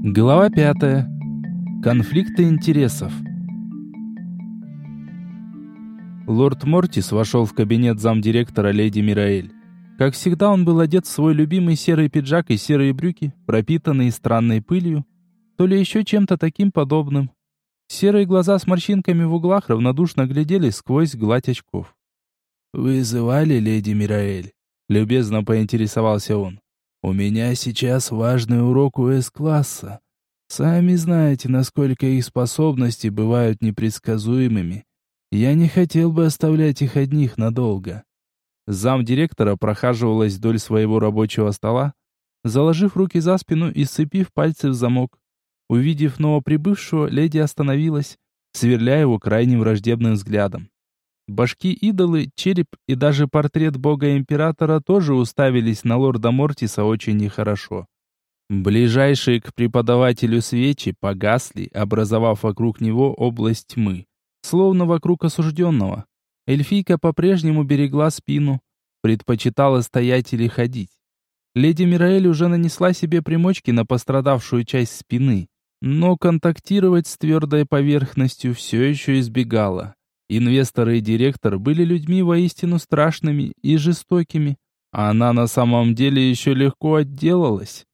Глава пятая. Конфликты интересов. Лорд Мортис вошел в кабинет замдиректора леди Мираэль. Как всегда, он был одет в свой любимый серый пиджак и серые брюки, пропитанные странной пылью, то ли еще чем-то таким подобным. Серые глаза с морщинками в углах равнодушно глядели сквозь гладь очков. «Вызывали леди Мираэль?» — любезно поинтересовался он. «У меня сейчас важный урок у С-класса. Сами знаете, насколько их способности бывают непредсказуемыми. Я не хотел бы оставлять их одних надолго». Зам директора прохаживалась вдоль своего рабочего стола, заложив руки за спину и сцепив пальцы в замок. Увидев новоприбывшего, леди остановилась, сверляя его крайним враждебным взглядом. Башки идолы, череп и даже портрет бога-императора тоже уставились на лорда Мортиса очень нехорошо. Ближайшие к преподавателю свечи погасли, образовав вокруг него область тьмы, словно вокруг осужденного. Эльфийка по-прежнему берегла спину, предпочитала стоять или ходить. Леди Мираэль уже нанесла себе примочки на пострадавшую часть спины, но контактировать с твердой поверхностью все еще избегала. Инвестор и директор были людьми воистину страшными и жестокими, а она на самом деле еще легко отделалась.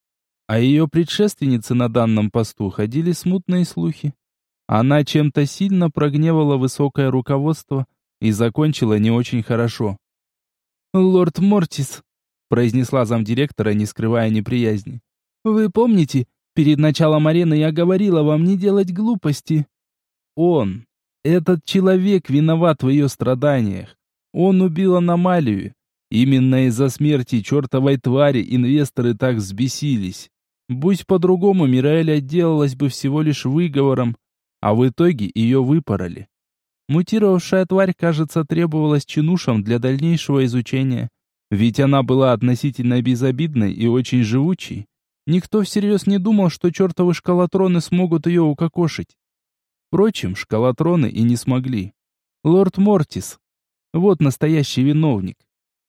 А ее предшественницы на данном посту ходили смутные слухи. Она чем-то сильно прогневала высокое руководство и закончила не очень хорошо. «Лорд Мортис», — произнесла замдиректора, не скрывая неприязни, — «вы помните, перед началом арены я говорила вам не делать глупости?» Он, этот человек виноват в ее страданиях. Он убил аномалию. Именно из-за смерти чертовой твари инвесторы так взбесились. Будь по-другому, Мираэль отделалась бы всего лишь выговором, а в итоге ее выпороли. Мутировавшая тварь, кажется, требовалась чинушам для дальнейшего изучения, ведь она была относительно безобидной и очень живучей. Никто всерьез не думал, что чертовы шкалатроны смогут ее укокошить. Впрочем, шкалатроны и не смогли. Лорд Мортис. Вот настоящий виновник.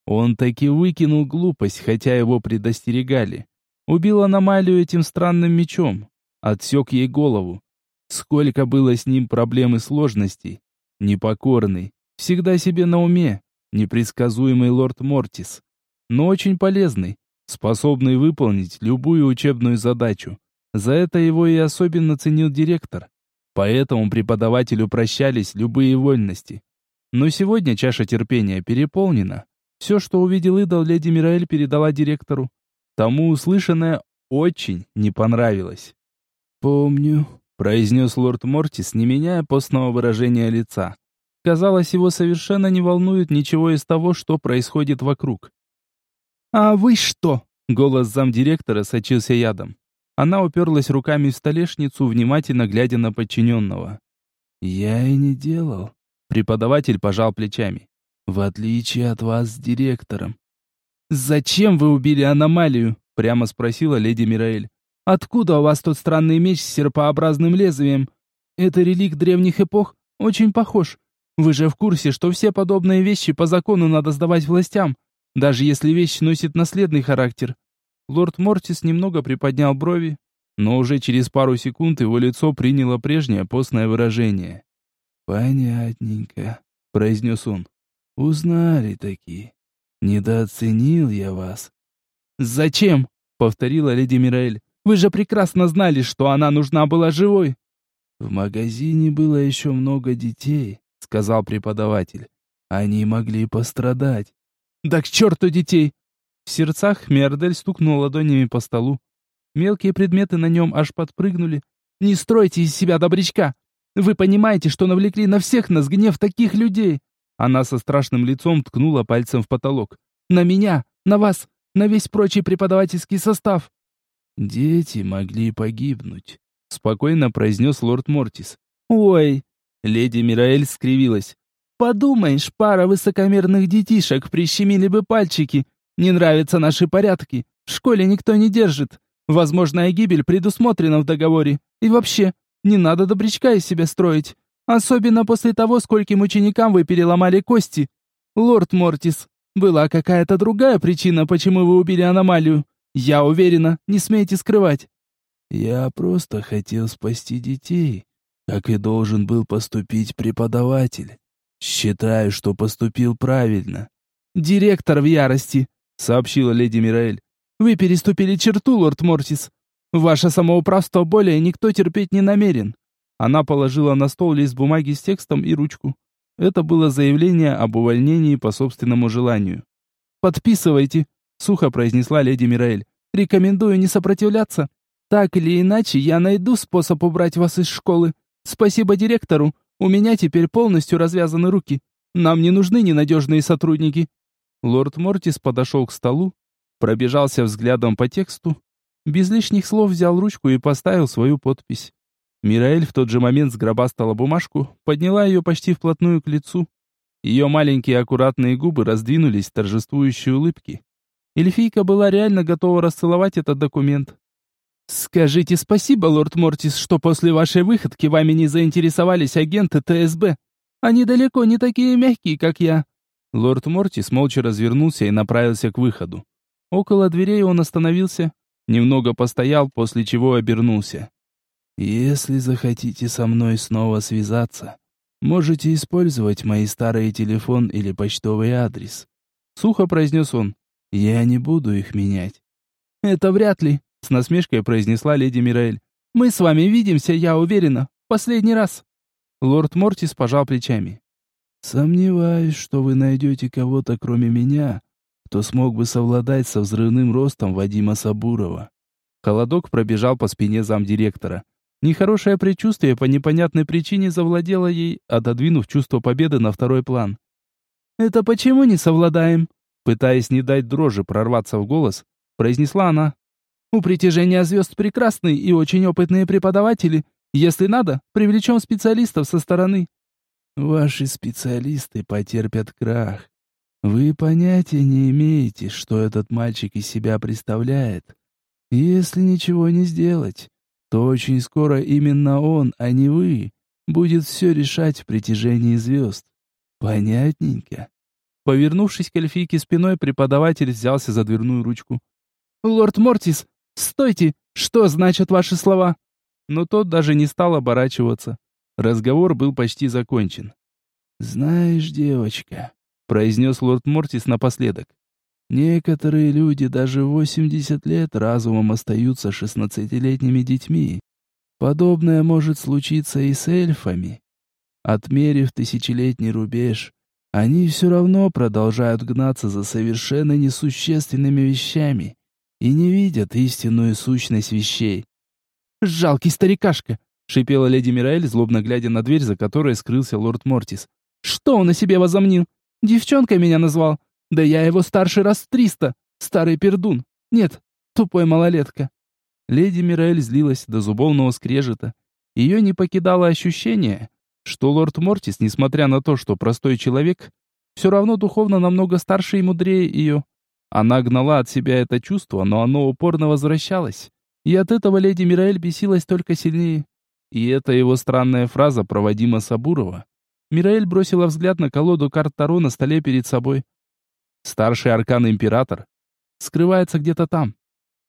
Он таки выкинул глупость, хотя его предостерегали. Убил аномалию этим странным мечом. Отсек ей голову. Сколько было с ним проблем и сложностей. Непокорный. Всегда себе на уме. Непредсказуемый лорд Мортис. Но очень полезный. Способный выполнить любую учебную задачу. За это его и особенно ценил директор. Поэтому преподавателю прощались любые вольности. Но сегодня чаша терпения переполнена. Все, что увидел идол, леди Мираэль передала директору. Тому услышанное очень не понравилось. «Помню», — произнес лорд Мортис, не меняя постного выражения лица. Казалось, его совершенно не волнует ничего из того, что происходит вокруг. «А вы что?» — голос замдиректора сочился ядом. Она уперлась руками в столешницу, внимательно глядя на подчиненного. «Я и не делал». Преподаватель пожал плечами. «В отличие от вас с директором». «Зачем вы убили аномалию?» Прямо спросила леди Мираэль. «Откуда у вас тот странный меч с серпообразным лезвием? Это реликт древних эпох? Очень похож. Вы же в курсе, что все подобные вещи по закону надо сдавать властям, даже если вещь носит наследный характер. Лорд Мортис немного приподнял брови, но уже через пару секунд его лицо приняло прежнее постное выражение. «Понятненько», — произнес он. «Узнали такие. Недооценил я вас». «Зачем?» — повторила леди Мираэль. «Вы же прекрасно знали, что она нужна была живой». «В магазине было еще много детей», — сказал преподаватель. «Они могли пострадать». «Да к черту детей! В сердцах Мердель стукнул ладонями по столу. Мелкие предметы на нем аж подпрыгнули. «Не стройте из себя добрячка! Вы понимаете, что навлекли на всех нас гнев таких людей!» Она со страшным лицом ткнула пальцем в потолок. «На меня! На вас! На весь прочий преподавательский состав!» «Дети могли погибнуть», — спокойно произнес лорд Мортис. «Ой!» — леди Мираэль скривилась. «Подумаешь, пара высокомерных детишек прищемили бы пальчики, не нравятся наши порядки. В школе никто не держит. Возможная гибель предусмотрена в договоре. И вообще, не надо добрячка из себя строить. Особенно после того, скольким ученикам вы переломали кости. Лорд Мортис, была какая-то другая причина, почему вы убили аномалию. Я уверена, не смейте скрывать. Я просто хотел спасти детей, как и должен был поступить преподаватель. Считаю, что поступил правильно. Директор в ярости, сообщила леди Мираэль. Вы переступили черту, лорд Мортис. Ваше самоуправство более никто терпеть не намерен. Она положила на стол лист бумаги с текстом и ручку. Это было заявление об увольнении по собственному желанию. «Подписывайте», — сухо произнесла леди Мираэль. «Рекомендую не сопротивляться. Так или иначе, я найду способ убрать вас из школы. Спасибо директору. У меня теперь полностью развязаны руки. Нам не нужны ненадежные сотрудники». Лорд Мортис подошел к столу, пробежался взглядом по тексту, без лишних слов взял ручку и поставил свою подпись. Мираэль в тот же момент сгробастала бумажку, подняла ее почти вплотную к лицу. Ее маленькие аккуратные губы раздвинулись в торжествующей улыбке. Эльфийка была реально готова расцеловать этот документ. «Скажите спасибо, лорд Мортис, что после вашей выходки вами не заинтересовались агенты ТСБ. Они далеко не такие мягкие, как я». Лорд Мортис молча развернулся и направился к выходу. Около дверей он остановился, немного постоял, после чего обернулся. Если захотите со мной снова связаться, можете использовать мой старый телефон или почтовый адрес. Сухо произнес он. Я не буду их менять. Это вряд ли, с насмешкой произнесла леди Мираэль. Мы с вами видимся, я уверена, последний раз. Лорд Мортис пожал плечами. Сомневаюсь, что вы найдете кого-то кроме меня, кто смог бы совладать со взрывным ростом Вадима Сабурова. Холодок пробежал по спине замдиректора. Нехорошее предчувствие по непонятной причине завладело ей, отодвинув чувство победы на второй план. «Это почему не совладаем?» Пытаясь не дать дрожи прорваться в голос, произнесла она. «У притяжения звезд прекрасные и очень опытные преподаватели. Если надо, привлечем специалистов со стороны». «Ваши специалисты потерпят крах. Вы понятия не имеете, что этот мальчик из себя представляет. Если ничего не сделать, то очень скоро именно он, а не вы, будет все решать в притяжении звезд. Понятненько. Повернувшись к эльфийке спиной, преподаватель взялся за дверную ручку. «Лорд Мортис, стойте! Что значат ваши слова?» Но тот даже не стал оборачиваться. Разговор был почти закончен. «Знаешь, девочка», — произнес лорд Мортис напоследок, Некоторые люди даже в 80 лет разумом остаются шестнадцатилетними детьми. Подобное может случиться и с эльфами. Отмерив тысячелетний рубеж, они все равно продолжают гнаться за совершенно несущественными вещами и не видят истинную сущность вещей. «Жалкий старикашка!» — шипела леди Мираэль, злобно глядя на дверь, за которой скрылся лорд Мортис. «Что он о себе возомнил? Девчонкой меня назвал? Да я его старше раз триста. Старый пердун. Нет, тупой малолетка. Леди Мираэль злилась до зубовного скрежета. Ее не покидало ощущение, что лорд Мортис, несмотря на то, что простой человек, все равно духовно намного старше и мудрее ее. Она гнала от себя это чувство, но оно упорно возвращалось. И от этого леди Мираэль бесилась только сильнее. И это его странная фраза про Вадима Сабурова. Мираэль бросила взгляд на колоду карт Таро на столе перед собой. Старший аркан-император скрывается где-то там.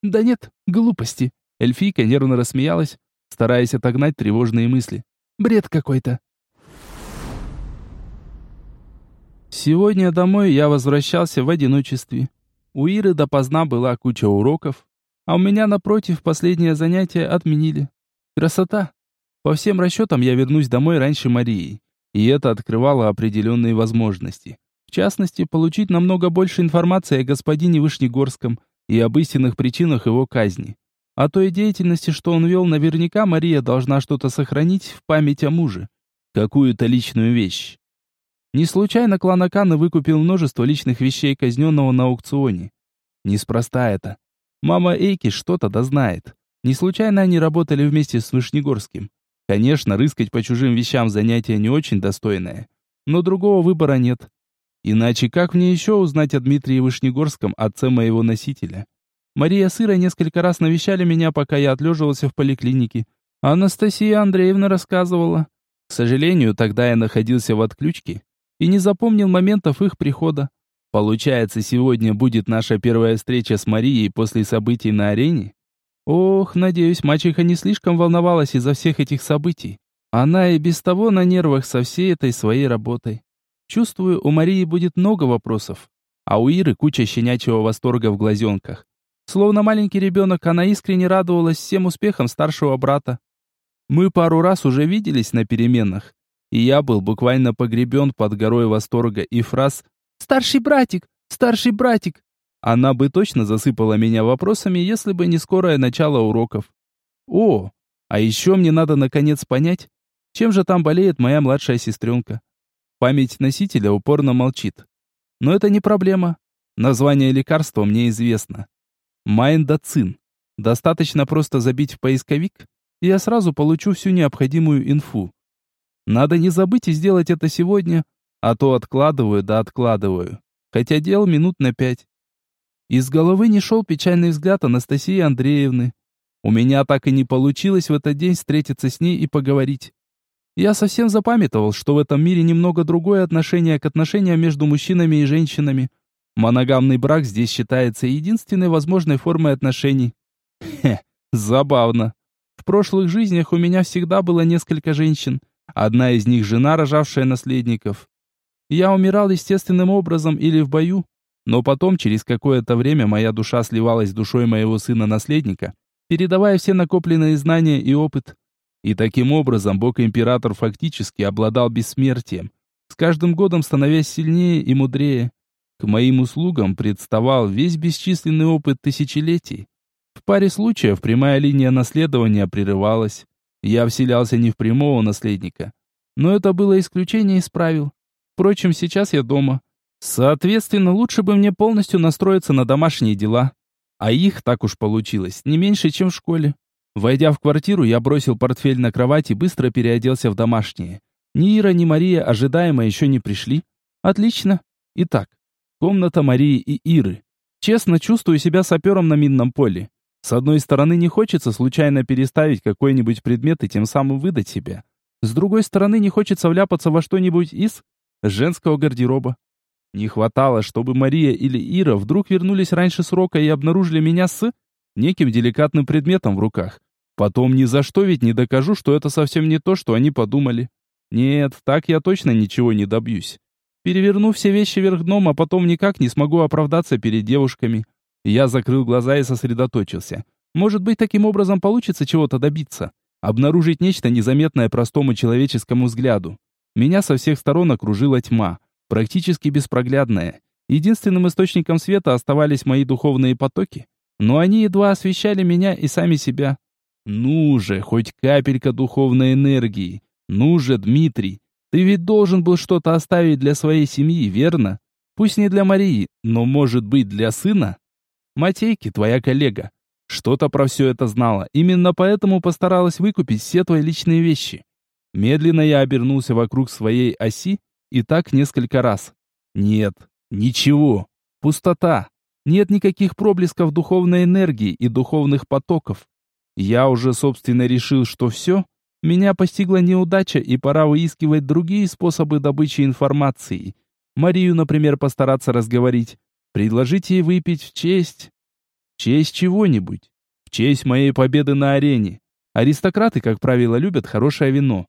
Да нет, глупости. Эльфийка нервно рассмеялась, стараясь отогнать тревожные мысли. Бред какой-то. Сегодня домой я возвращался в одиночестве. У Иры допоздна была куча уроков, а у меня напротив последнее занятие отменили. Красота. По всем расчетам я вернусь домой раньше Марии, и это открывало определенные возможности. В частности, получить намного больше информации о господине Вышнегорском и об истинных причинах его казни. О той деятельности, что он вел, наверняка Мария должна что-то сохранить в память о муже. Какую-то личную вещь. Не случайно клан Акана выкупил множество личных вещей казненного на аукционе. Неспроста это. Мама Эйки что-то дознает. Не случайно они работали вместе с Вышнегорским. Конечно, рыскать по чужим вещам занятие не очень достойное. Но другого выбора нет. Иначе как мне еще узнать о Дмитрии Вышнегорском, отце моего носителя? Мария с Ирой несколько раз навещали меня, пока я отлеживался в поликлинике. Анастасия Андреевна рассказывала. К сожалению, тогда я находился в отключке и не запомнил моментов их прихода. Получается, сегодня будет наша первая встреча с Марией после событий на арене? Ох, надеюсь, мачеха не слишком волновалась из-за всех этих событий. Она и без того на нервах со всей этой своей работой. Чувствую, у Марии будет много вопросов, а у Иры куча щенячьего восторга в глазенках. Словно маленький ребенок, она искренне радовалась всем успехам старшего брата. Мы пару раз уже виделись на переменах, и я был буквально погребен под горой восторга и фраз «Старший братик! Старший братик!» Она бы точно засыпала меня вопросами, если бы не скорое начало уроков. О, а еще мне надо наконец понять, чем же там болеет моя младшая сестренка. Память носителя упорно молчит. Но это не проблема. Название лекарства мне известно. Майндоцин. Достаточно просто забить в поисковик, и я сразу получу всю необходимую инфу. Надо не забыть и сделать это сегодня, а то откладываю да откладываю. Хотя дел минут на пять. Из головы не шел печальный взгляд Анастасии Андреевны. У меня так и не получилось в этот день встретиться с ней и поговорить. Я совсем запамятовал, что в этом мире немного другое отношение к отношениям между мужчинами и женщинами. Моногамный брак здесь считается единственной возможной формой отношений. Хе, забавно. В прошлых жизнях у меня всегда было несколько женщин. Одна из них жена, рожавшая наследников. Я умирал естественным образом или в бою, но потом, через какое-то время, моя душа сливалась с душой моего сына-наследника, передавая все накопленные знания и опыт. И таким образом Бог-император фактически обладал бессмертием, с каждым годом становясь сильнее и мудрее. К моим услугам представал весь бесчисленный опыт тысячелетий. В паре случаев прямая линия наследования прерывалась. Я вселялся не в прямого наследника. Но это было исключение из правил. Впрочем, сейчас я дома. Соответственно, лучше бы мне полностью настроиться на домашние дела. А их, так уж получилось, не меньше, чем в школе. Войдя в квартиру, я бросил портфель на кровать и быстро переоделся в домашнее. Ни Ира, ни Мария ожидаемо еще не пришли. Отлично. Итак, комната Марии и Иры. Честно чувствую себя сапером на минном поле. С одной стороны, не хочется случайно переставить какой-нибудь предмет и тем самым выдать себя. С другой стороны, не хочется вляпаться во что-нибудь из женского гардероба. Не хватало, чтобы Мария или Ира вдруг вернулись раньше срока и обнаружили меня с неким деликатным предметом в руках. Потом ни за что ведь не докажу, что это совсем не то, что они подумали. Нет, так я точно ничего не добьюсь. Переверну все вещи вверх дном, а потом никак не смогу оправдаться перед девушками. Я закрыл глаза и сосредоточился. Может быть, таким образом получится чего-то добиться. Обнаружить нечто незаметное простому человеческому взгляду. Меня со всех сторон окружила тьма, практически беспроглядная. Единственным источником света оставались мои духовные потоки, но они едва освещали меня и сами себя. Ну же, хоть капелька духовной энергии. Ну же, Дмитрий, ты ведь должен был что-то оставить для своей семьи, верно? Пусть не для Марии, но, может быть, для сына? Матейки, твоя коллега, что-то про все это знала, именно поэтому постаралась выкупить все твои личные вещи. Медленно я обернулся вокруг своей оси и так несколько раз. Нет, ничего, пустота. Нет никаких проблесков духовной энергии и духовных потоков. Я уже, собственно, решил, что все, меня постигла неудача и пора выискивать другие способы добычи информации. Марию, например, постараться разговорить, предложить ей выпить в честь... В честь чего-нибудь. В честь моей победы на арене. Аристократы, как правило, любят хорошее вино.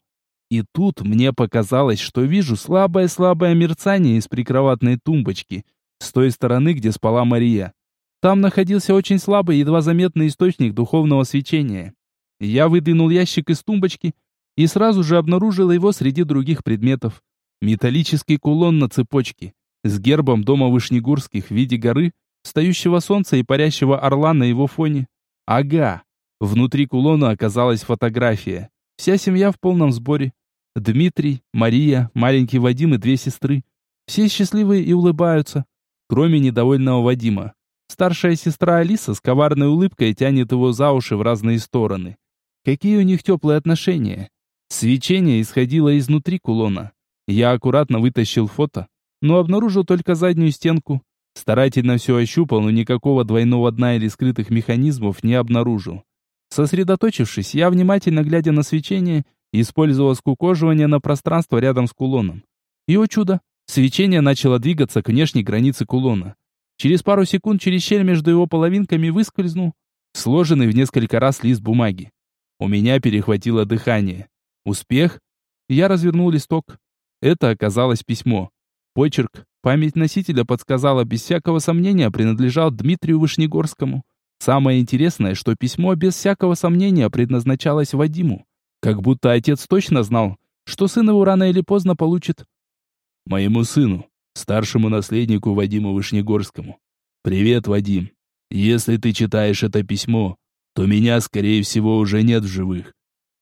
И тут мне показалось, что вижу слабое-слабое мерцание из прикроватной тумбочки, с той стороны, где спала Мария. Там находился очень слабый, едва заметный источник духовного свечения. Я выдвинул ящик из тумбочки и сразу же обнаружил его среди других предметов. Металлический кулон на цепочке с гербом дома Вышнегурских в виде горы, встающего солнца и парящего орла на его фоне. Ага. Внутри кулона оказалась фотография. Вся семья в полном сборе. Дмитрий, Мария, маленький Вадим и две сестры. Все счастливые и улыбаются, кроме недовольного Вадима. Старшая сестра Алиса с коварной улыбкой тянет его за уши в разные стороны. Какие у них теплые отношения. Свечение исходило изнутри кулона. Я аккуратно вытащил фото, но обнаружил только заднюю стенку. Старательно все ощупал, но никакого двойного дна или скрытых механизмов не обнаружил. Сосредоточившись, я, внимательно глядя на свечение, использовал скукоживание на пространство рядом с кулоном. И, о чудо, свечение начало двигаться к внешней границе кулона. Через пару секунд через щель между его половинками выскользнул сложенный в несколько раз лист бумаги. У меня перехватило дыхание. Успех? Я развернул листок. Это оказалось письмо. Почерк, память носителя подсказала без всякого сомнения, принадлежал Дмитрию Вышнегорскому. Самое интересное, что письмо без всякого сомнения предназначалось Вадиму. Как будто отец точно знал, что сын его рано или поздно получит. Моему сыну, старшему наследнику Вадиму Вышнегорскому. Привет, Вадим. Если ты читаешь это письмо, то меня, скорее всего, уже нет в живых.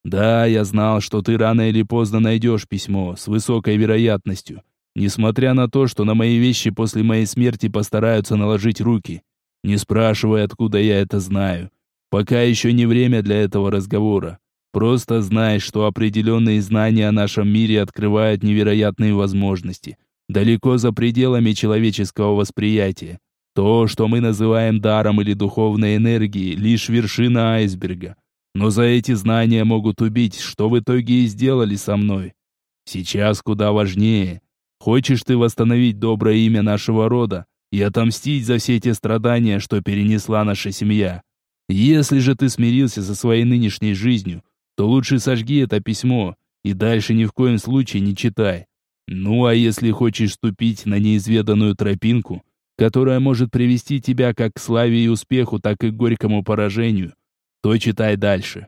Да, я знал, что ты рано или поздно найдешь письмо с высокой вероятностью, несмотря на то, что на мои вещи после моей смерти постараются наложить руки. Не спрашивай, откуда я это знаю. Пока еще не время для этого разговора. Просто знай, что определенные знания о нашем мире открывают невероятные возможности, далеко за пределами человеческого восприятия. То, что мы называем даром или духовной энергией, лишь вершина айсберга. Но за эти знания могут убить, что в итоге и сделали со мной. Сейчас куда важнее. Хочешь ты восстановить доброе имя нашего рода и отомстить за все те страдания, что перенесла наша семья? Если же ты смирился со своей нынешней жизнью, то лучше сожги это письмо и дальше ни в коем случае не читай. Ну а если хочешь ступить на неизведанную тропинку, которая может привести тебя как к славе и успеху, так и к горькому поражению, то читай дальше.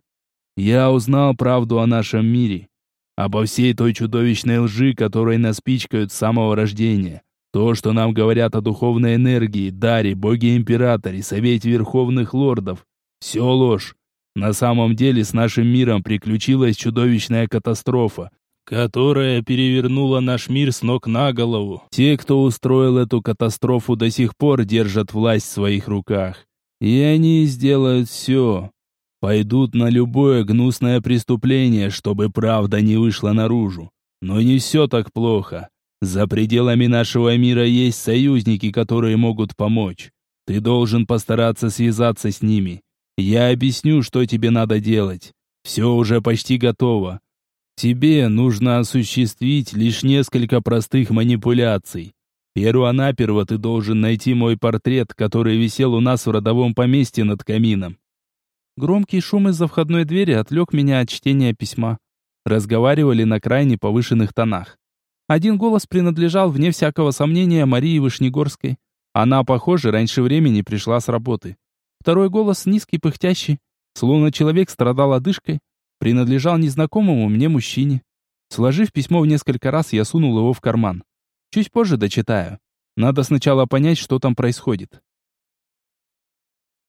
Я узнал правду о нашем мире, обо всей той чудовищной лжи, которой нас пичкают с самого рождения. То, что нам говорят о духовной энергии, даре, боге-императоре, совете верховных лордов, все ложь. На самом деле с нашим миром приключилась чудовищная катастрофа, которая перевернула наш мир с ног на голову. Те, кто устроил эту катастрофу, до сих пор держат власть в своих руках. И они сделают все. Пойдут на любое гнусное преступление, чтобы правда не вышла наружу. Но не все так плохо. За пределами нашего мира есть союзники, которые могут помочь. Ты должен постараться связаться с ними. Я объясню, что тебе надо делать. Все уже почти готово. Тебе нужно осуществить лишь несколько простых манипуляций. Первонаперво ты должен найти мой портрет, который висел у нас в родовом поместье над камином. Громкий шум из-за входной двери отвлек меня от чтения письма. Разговаривали на крайне повышенных тонах. Один голос принадлежал, вне всякого сомнения, Марии Вышнегорской. Она, похоже, раньше времени пришла с работы. Второй голос, низкий, пыхтящий, словно человек страдал одышкой, принадлежал незнакомому мне мужчине. Сложив письмо в несколько раз, я сунул его в карман. Чуть позже дочитаю. Надо сначала понять, что там происходит.